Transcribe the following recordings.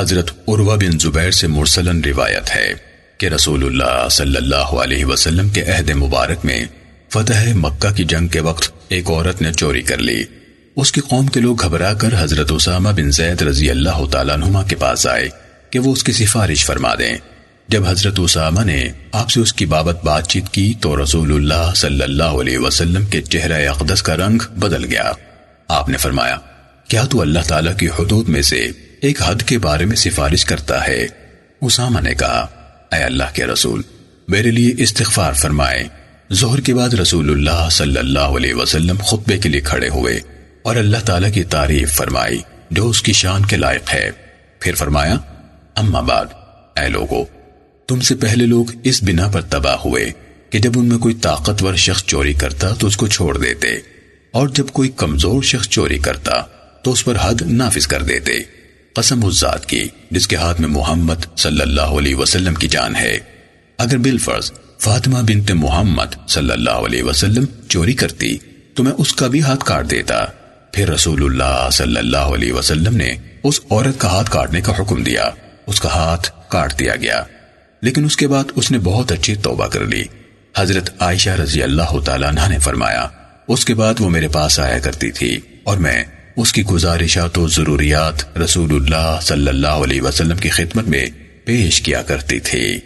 حضرت عروہ بن زبیر سے مرسلن روایت ہے کہ رسول اللہ صلی اللہ علیہ وسلم کے عہد مبارک میں فتح مکہ کی جنگ کے وقت ایک عورت نے چوری کر لی۔ اس کی قوم کے لوگ گھبرا کر حضرت اسامہ بن زید رضی اللہ تعالیٰ نما کے پاس آئے کہ وہ اس کی سفارش فرما دیں۔ جب حضرت اسامہ نے آپ سے اس کی بابت بات چیت کی تو رسول اللہ صلی اللہ علیہ وسلم کے چہرہ اقدس کا رنگ بدل گیا۔ آپ نے فرمایا، کیا تو اللہ تعالیٰ کی حدود میں سے ایک حد کے بارے میں سفارش کرتا ہے۔ اسامہ نے کہا، اے اللہ کے رسول، میرے لیے استغفار فرمائے۔ ظہر کے بعد رسول اللہ صلی اللہ علیہ وسلم خطبے کے لیے کھڑے ہوئے اور اللہ تعالیٰ کی تعریف فرمائی جو اس کی شان کے لائق ہے۔ پھر فرمایا، اما بعد، اے لوگو، تم سے پہلے لوگ اس بنا پر تباہ ہوئے کہ جب ان میں کوئی طاقتور شخص چوری کرتا تو اس کو چھوڑ دیتے اور جب کوئی کمزور شخص چوری کرتا تو اس پر حد نافذ کر دیتے۔ قسم اس ذات کی جس کے ہاتھ میں محمد صلی اللہ علیہ وسلم کی جان ہے۔ اگر بالفرض فاطمہ بنت محمد صلی اللہ علیہ وسلم چوری کرتی تو میں اس کا بھی ہاتھ کاٹ دیتا۔ پھر رسول اللہ صلی اللہ علیہ وسلم نے اس عورت کا ہاتھ کاٹنے کا حکم دیا۔ اس کا ہاتھ کاٹ دیا گیا۔ لیکن اس کے بعد اس نے بہت اچھی توبہ کر لی۔ حضرت عائشہ رضی اللہ تعالیٰ نے فرمایا، اس کے بعد وہ میرے پاس آیا کرتی تھی اور میں اس کی گزارشات و ضروریات رسول اللہ صلی اللہ علیہ وسلم کی خدمت میں پیش کیا کرتی تھی۔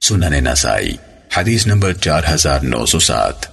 سنن نسائی، حدیث نمبر چار ہزار نو سو سات۔